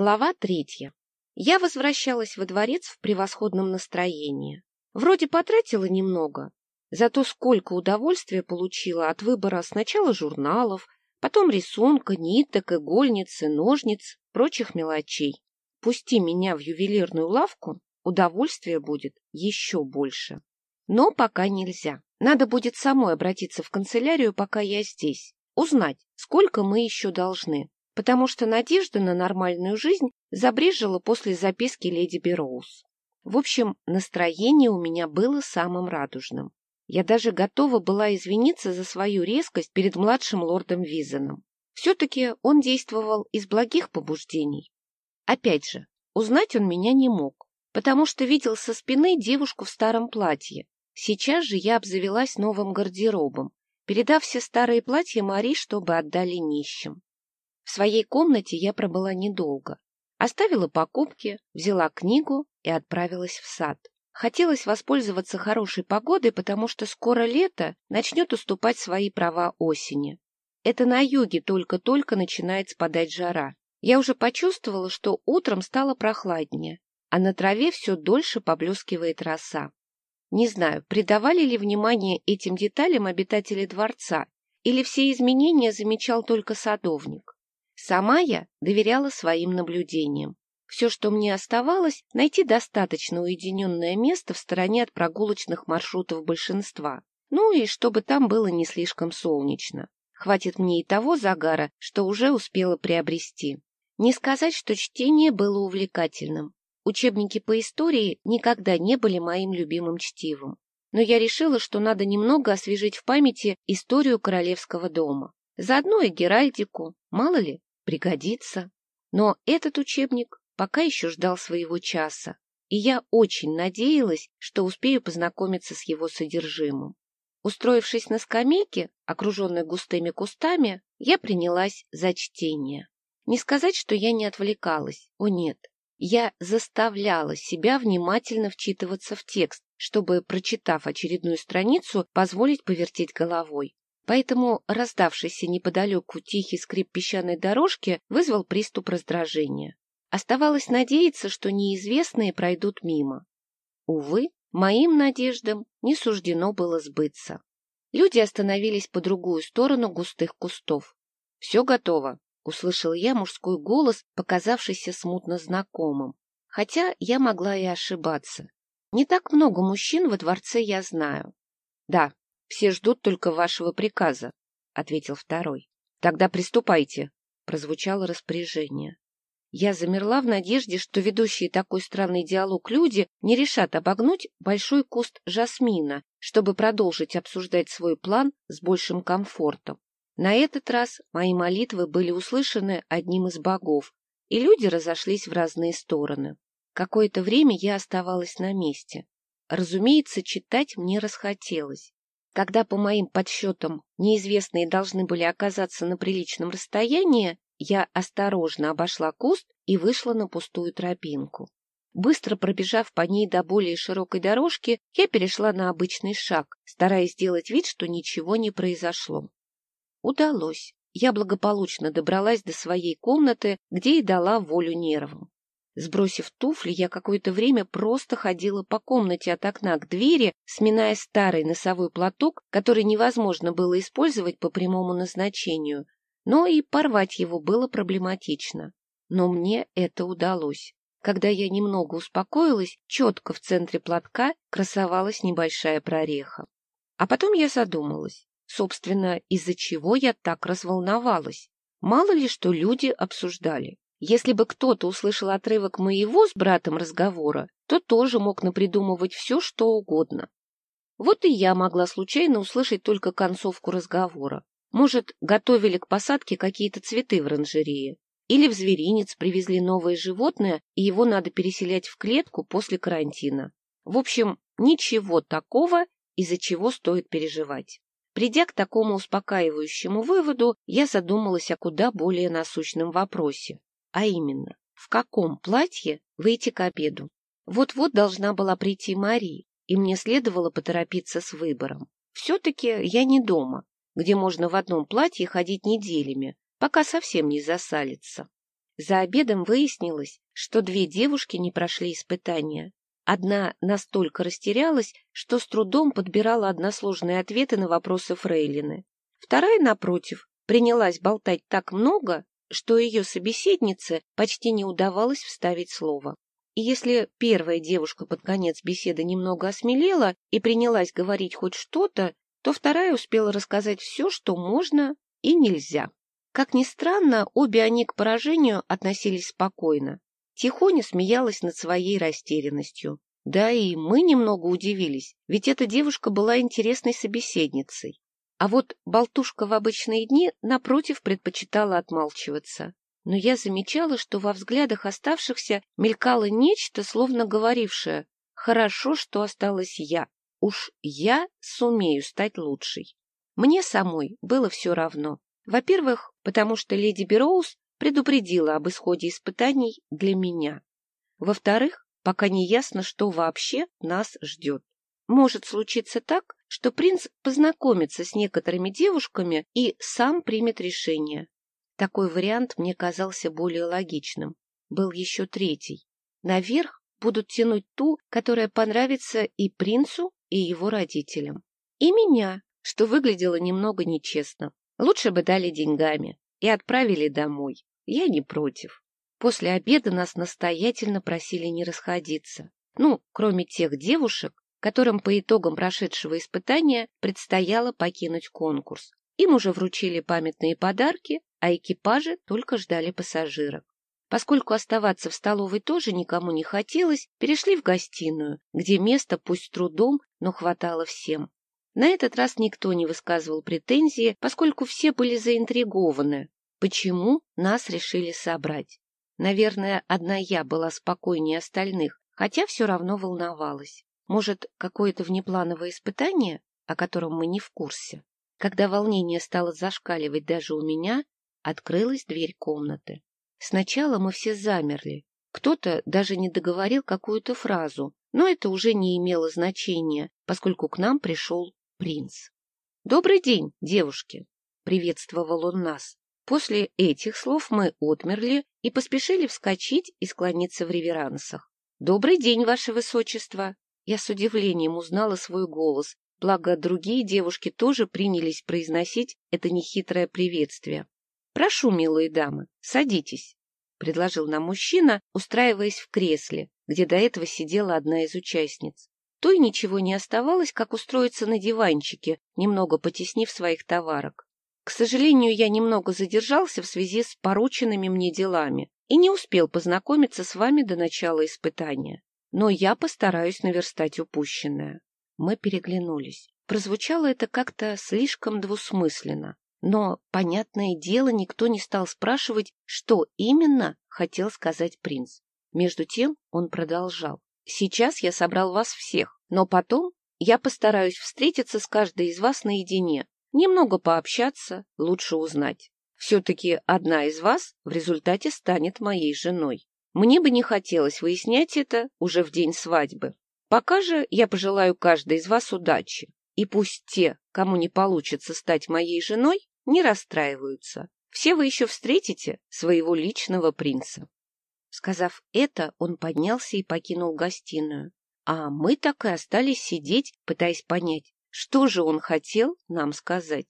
Глава третья. Я возвращалась во дворец в превосходном настроении. Вроде потратила немного, зато сколько удовольствия получила от выбора сначала журналов, потом рисунка, ниток, игольницы, ножниц, прочих мелочей. Пусти меня в ювелирную лавку, удовольствия будет еще больше. Но пока нельзя. Надо будет самой обратиться в канцелярию, пока я здесь, узнать, сколько мы еще должны потому что надежда на нормальную жизнь забрежила после записки леди Бероуз. В общем, настроение у меня было самым радужным. Я даже готова была извиниться за свою резкость перед младшим лордом Визеном. Все-таки он действовал из благих побуждений. Опять же, узнать он меня не мог, потому что видел со спины девушку в старом платье. Сейчас же я обзавелась новым гардеробом, передав все старые платья Мари, чтобы отдали нищим. В своей комнате я пробыла недолго. Оставила покупки, взяла книгу и отправилась в сад. Хотелось воспользоваться хорошей погодой, потому что скоро лето начнет уступать свои права осени. Это на юге только-только начинает спадать жара. Я уже почувствовала, что утром стало прохладнее, а на траве все дольше поблескивает роса. Не знаю, придавали ли внимание этим деталям обитатели дворца, или все изменения замечал только садовник. Сама я доверяла своим наблюдениям. Все, что мне оставалось, найти достаточно уединенное место в стороне от прогулочных маршрутов большинства. Ну и чтобы там было не слишком солнечно. Хватит мне и того загара, что уже успела приобрести. Не сказать, что чтение было увлекательным. Учебники по истории никогда не были моим любимым чтивом. Но я решила, что надо немного освежить в памяти историю королевского дома. Заодно и геральдику, мало ли, пригодится. Но этот учебник пока еще ждал своего часа, и я очень надеялась, что успею познакомиться с его содержимым. Устроившись на скамейке, окруженной густыми кустами, я принялась за чтение. Не сказать, что я не отвлекалась, о нет. Я заставляла себя внимательно вчитываться в текст, чтобы, прочитав очередную страницу, позволить повертеть головой. Поэтому раздавшийся неподалеку тихий скрип песчаной дорожки вызвал приступ раздражения. Оставалось надеяться, что неизвестные пройдут мимо. Увы, моим надеждам не суждено было сбыться. Люди остановились по другую сторону густых кустов. — Все готово, — услышал я мужской голос, показавшийся смутно знакомым. Хотя я могла и ошибаться. Не так много мужчин во дворце я знаю. Да, все ждут только вашего приказа, — ответил второй. — Тогда приступайте, — прозвучало распоряжение. Я замерла в надежде, что ведущие такой странный диалог люди не решат обогнуть большой куст жасмина, чтобы продолжить обсуждать свой план с большим комфортом. На этот раз мои молитвы были услышаны одним из богов, и люди разошлись в разные стороны. Какое-то время я оставалась на месте. Разумеется, читать мне расхотелось. Когда, по моим подсчетам, неизвестные должны были оказаться на приличном расстоянии, я осторожно обошла куст и вышла на пустую тропинку. Быстро пробежав по ней до более широкой дорожки, я перешла на обычный шаг, стараясь сделать вид, что ничего не произошло. Удалось. Я благополучно добралась до своей комнаты, где и дала волю нервам. Сбросив туфли, я какое-то время просто ходила по комнате от окна к двери, сминая старый носовой платок, который невозможно было использовать по прямому назначению, но и порвать его было проблематично. Но мне это удалось. Когда я немного успокоилась, четко в центре платка красовалась небольшая прореха. А потом я задумалась, собственно, из-за чего я так разволновалась. Мало ли что люди обсуждали. Если бы кто-то услышал отрывок моего с братом разговора, то тоже мог напридумывать все, что угодно. Вот и я могла случайно услышать только концовку разговора. Может, готовили к посадке какие-то цветы в оранжерее. Или в зверинец привезли новое животное, и его надо переселять в клетку после карантина. В общем, ничего такого, из-за чего стоит переживать. Придя к такому успокаивающему выводу, я задумалась о куда более насущном вопросе. А именно, в каком платье выйти к обеду? Вот-вот должна была прийти Мари, и мне следовало поторопиться с выбором. Все-таки я не дома, где можно в одном платье ходить неделями, пока совсем не засалится. За обедом выяснилось, что две девушки не прошли испытания. Одна настолько растерялась, что с трудом подбирала односложные ответы на вопросы Фрейлины. Вторая, напротив, принялась болтать так много, что ее собеседнице почти не удавалось вставить слово. И если первая девушка под конец беседы немного осмелела и принялась говорить хоть что-то, то вторая успела рассказать все, что можно и нельзя. Как ни странно, обе они к поражению относились спокойно. Тихоня смеялась над своей растерянностью. Да и мы немного удивились, ведь эта девушка была интересной собеседницей. А вот болтушка в обычные дни, напротив, предпочитала отмалчиваться. Но я замечала, что во взглядах оставшихся мелькало нечто, словно говорившее «Хорошо, что осталась я. Уж я сумею стать лучшей». Мне самой было все равно. Во-первых, потому что леди Бероуз предупредила об исходе испытаний для меня. Во-вторых, пока не ясно, что вообще нас ждет. Может случиться так, что принц познакомится с некоторыми девушками и сам примет решение. Такой вариант мне казался более логичным. Был еще третий. Наверх будут тянуть ту, которая понравится и принцу, и его родителям. И меня, что выглядело немного нечестно. Лучше бы дали деньгами и отправили домой. Я не против. После обеда нас настоятельно просили не расходиться. Ну, кроме тех девушек, которым по итогам прошедшего испытания предстояло покинуть конкурс. Им уже вручили памятные подарки, а экипажи только ждали пассажиров. Поскольку оставаться в столовой тоже никому не хотелось, перешли в гостиную, где места пусть с трудом, но хватало всем. На этот раз никто не высказывал претензии, поскольку все были заинтригованы, почему нас решили собрать. Наверное, одна я была спокойнее остальных, хотя все равно волновалась. Может, какое-то внеплановое испытание, о котором мы не в курсе? Когда волнение стало зашкаливать даже у меня, открылась дверь комнаты. Сначала мы все замерли. Кто-то даже не договорил какую-то фразу, но это уже не имело значения, поскольку к нам пришел принц. «Добрый день, девушки!» — приветствовал он нас. После этих слов мы отмерли и поспешили вскочить и склониться в реверансах. «Добрый день, ваше высочество!» Я с удивлением узнала свой голос, благо другие девушки тоже принялись произносить это нехитрое приветствие. «Прошу, милые дамы, садитесь», — предложил нам мужчина, устраиваясь в кресле, где до этого сидела одна из участниц. Той ничего не оставалось, как устроиться на диванчике, немного потеснив своих товарок. К сожалению, я немного задержался в связи с порученными мне делами и не успел познакомиться с вами до начала испытания но я постараюсь наверстать упущенное. Мы переглянулись. Прозвучало это как-то слишком двусмысленно, но, понятное дело, никто не стал спрашивать, что именно хотел сказать принц. Между тем он продолжал. «Сейчас я собрал вас всех, но потом я постараюсь встретиться с каждой из вас наедине, немного пообщаться, лучше узнать. Все-таки одна из вас в результате станет моей женой. Мне бы не хотелось выяснять это уже в день свадьбы. Пока же я пожелаю каждой из вас удачи. И пусть те, кому не получится стать моей женой, не расстраиваются. Все вы еще встретите своего личного принца. Сказав это, он поднялся и покинул гостиную. А мы так и остались сидеть, пытаясь понять, что же он хотел нам сказать.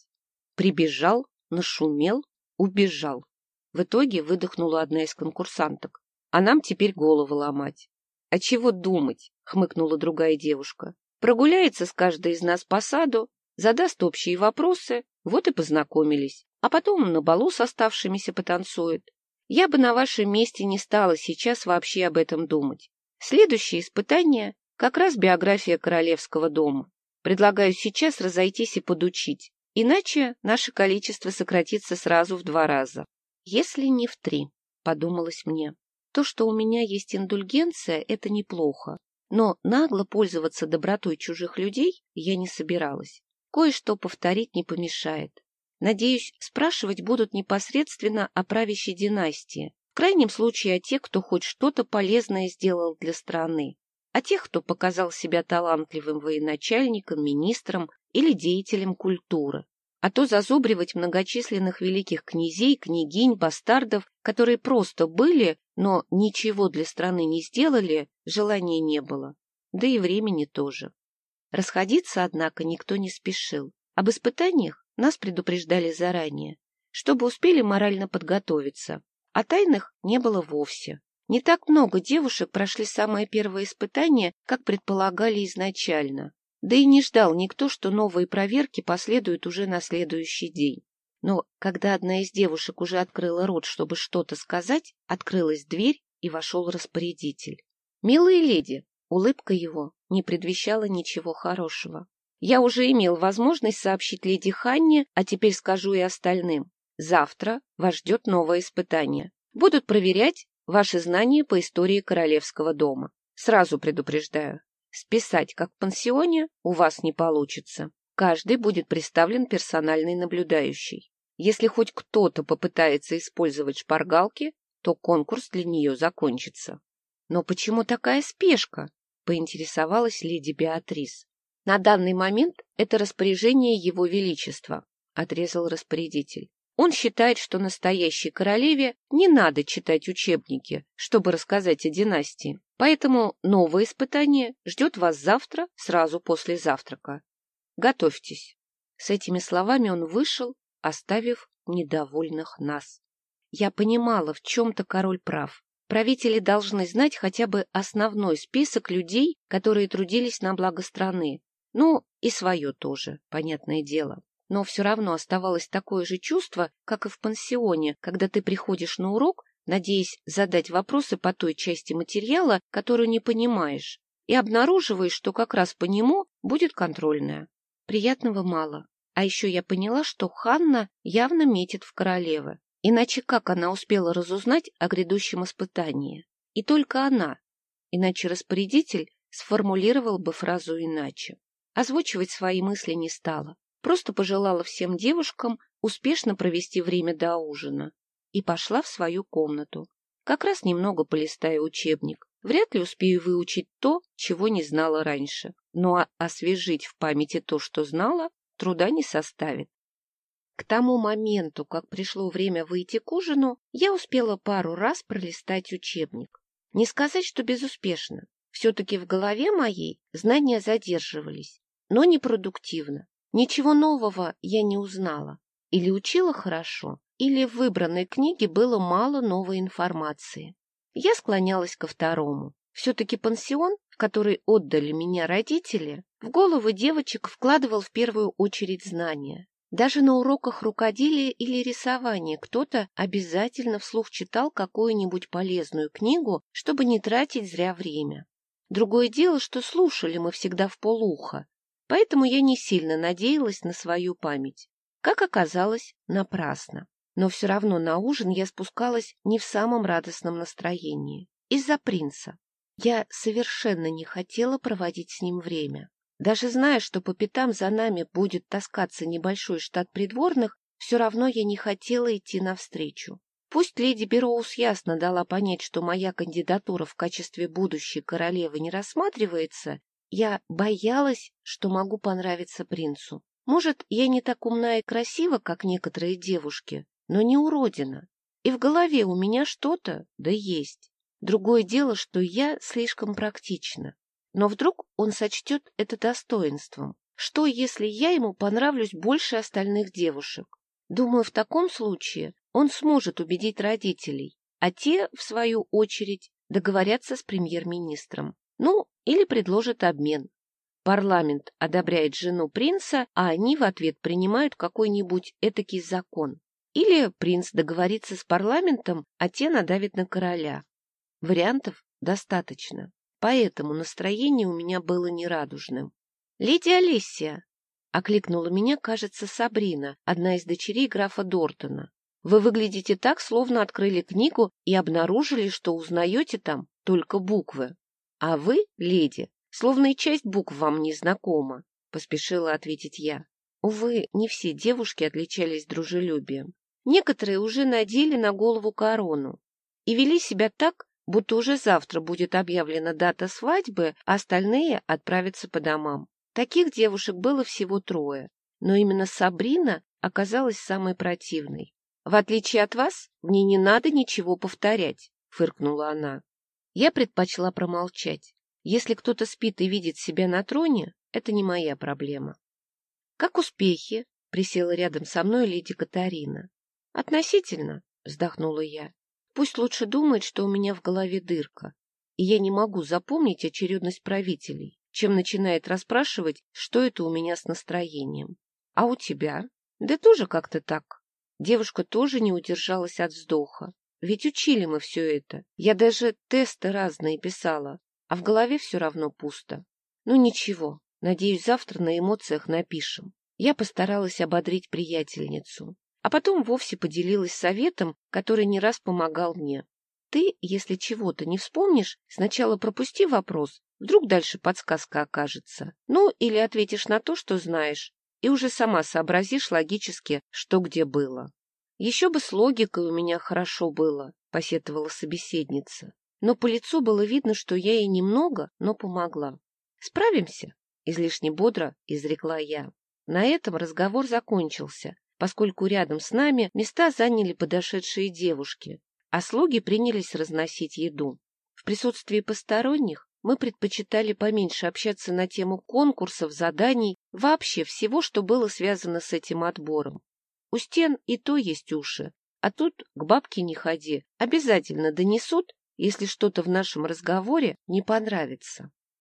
Прибежал, нашумел, убежал. В итоге выдохнула одна из конкурсанток а нам теперь голову ломать. — А чего думать? — хмыкнула другая девушка. — Прогуляется с каждой из нас по саду, задаст общие вопросы, вот и познакомились. А потом на балу с оставшимися потанцует. Я бы на вашем месте не стала сейчас вообще об этом думать. Следующее испытание — как раз биография королевского дома. Предлагаю сейчас разойтись и подучить, иначе наше количество сократится сразу в два раза. Если не в три, — подумалось мне. То, что у меня есть индульгенция, это неплохо. Но нагло пользоваться добротой чужих людей я не собиралась. Кое-что повторить не помешает. Надеюсь, спрашивать будут непосредственно о правящей династии. В крайнем случае о тех, кто хоть что-то полезное сделал для страны. О тех, кто показал себя талантливым военачальником, министром или деятелем культуры. А то зазубривать многочисленных великих князей, княгинь, бастардов, которые просто были, но ничего для страны не сделали, желания не было. Да и времени тоже. Расходиться, однако, никто не спешил. Об испытаниях нас предупреждали заранее, чтобы успели морально подготовиться, а тайных не было вовсе. Не так много девушек прошли самое первое испытание, как предполагали изначально. Да и не ждал никто, что новые проверки последуют уже на следующий день. Но когда одна из девушек уже открыла рот, чтобы что-то сказать, открылась дверь и вошел распорядитель. «Милые леди!» Улыбка его не предвещала ничего хорошего. «Я уже имел возможность сообщить леди Ханне, а теперь скажу и остальным. Завтра вас ждет новое испытание. Будут проверять ваши знания по истории королевского дома. Сразу предупреждаю, списать как в пансионе у вас не получится. Каждый будет представлен персональный наблюдающий. Если хоть кто-то попытается использовать шпаргалки, то конкурс для нее закончится. Но почему такая спешка? поинтересовалась леди Беатрис. На данный момент это распоряжение его величества, отрезал распорядитель. Он считает, что настоящей королеве не надо читать учебники, чтобы рассказать о династии. Поэтому новое испытание ждет вас завтра, сразу после завтрака. Готовьтесь. С этими словами он вышел, оставив недовольных нас. Я понимала, в чем-то король прав. Правители должны знать хотя бы основной список людей, которые трудились на благо страны. Ну, и свое тоже, понятное дело. Но все равно оставалось такое же чувство, как и в пансионе, когда ты приходишь на урок, надеясь задать вопросы по той части материала, которую не понимаешь, и обнаруживаешь, что как раз по нему будет контрольная. Приятного мало. А еще я поняла, что Ханна явно метит в королевы. Иначе как она успела разузнать о грядущем испытании? И только она. Иначе распорядитель сформулировал бы фразу иначе. Озвучивать свои мысли не стала. Просто пожелала всем девушкам успешно провести время до ужина. И пошла в свою комнату. Как раз немного полистая учебник. Вряд ли успею выучить то, чего не знала раньше. Но освежить в памяти то, что знала, труда не составит. К тому моменту, как пришло время выйти к ужину, я успела пару раз пролистать учебник. Не сказать, что безуспешно. Все-таки в голове моей знания задерживались, но непродуктивно. Ничего нового я не узнала. Или учила хорошо, или в выбранной книге было мало новой информации. Я склонялась ко второму. Все-таки пансион, в который отдали меня родители, в головы девочек вкладывал в первую очередь знания. Даже на уроках рукоделия или рисования кто-то обязательно вслух читал какую-нибудь полезную книгу, чтобы не тратить зря время. Другое дело, что слушали мы всегда в полухо, поэтому я не сильно надеялась на свою память. Как оказалось, напрасно. Но все равно на ужин я спускалась не в самом радостном настроении. Из-за принца. Я совершенно не хотела проводить с ним время. Даже зная, что по пятам за нами будет таскаться небольшой штат придворных, все равно я не хотела идти навстречу. Пусть леди Бероуз ясно дала понять, что моя кандидатура в качестве будущей королевы не рассматривается, я боялась, что могу понравиться принцу. Может, я не так умна и красива, как некоторые девушки, но не уродина. И в голове у меня что-то, да есть. Другое дело, что я слишком практична. Но вдруг он сочтет это достоинством. Что, если я ему понравлюсь больше остальных девушек? Думаю, в таком случае он сможет убедить родителей, а те, в свою очередь, договорятся с премьер-министром. Ну, или предложат обмен. Парламент одобряет жену принца, а они в ответ принимают какой-нибудь этакий закон. Или принц договорится с парламентом, а те надавят на короля. Вариантов достаточно. Поэтому настроение у меня было нерадужным. — Леди Алисия! — окликнула меня, кажется, Сабрина, одна из дочерей графа Дортона. — Вы выглядите так, словно открыли книгу и обнаружили, что узнаете там только буквы. А вы, леди, словно и часть букв вам не знакома, — поспешила ответить я. Увы, не все девушки отличались дружелюбием. Некоторые уже надели на голову корону и вели себя так, будто уже завтра будет объявлена дата свадьбы, а остальные отправятся по домам. Таких девушек было всего трое. но именно Сабрина оказалась самой противной. В отличие от вас, мне не надо ничего повторять, фыркнула она. Я предпочла промолчать. Если кто-то спит и видит себя на троне, это не моя проблема. Как успехи? Присела рядом со мной леди Катарина. Относительно, вздохнула я. Пусть лучше думает, что у меня в голове дырка, и я не могу запомнить очередность правителей, чем начинает расспрашивать, что это у меня с настроением. А у тебя? Да тоже как-то так. Девушка тоже не удержалась от вздоха. Ведь учили мы все это. Я даже тесты разные писала, а в голове все равно пусто. Ну ничего, надеюсь, завтра на эмоциях напишем. Я постаралась ободрить приятельницу, а потом вовсе поделилась советом, который не раз помогал мне. Ты, если чего-то не вспомнишь, сначала пропусти вопрос, вдруг дальше подсказка окажется. Ну, или ответишь на то, что знаешь, и уже сама сообразишь логически, что где было. Еще бы с логикой у меня хорошо было, посетовала собеседница. Но по лицу было видно, что я ей немного, но помогла. Справимся? Излишне бодро изрекла я. На этом разговор закончился, поскольку рядом с нами места заняли подошедшие девушки, а слуги принялись разносить еду. В присутствии посторонних мы предпочитали поменьше общаться на тему конкурсов, заданий, вообще всего, что было связано с этим отбором. У стен и то есть уши, а тут к бабке не ходи, обязательно донесут, если что-то в нашем разговоре не понравится.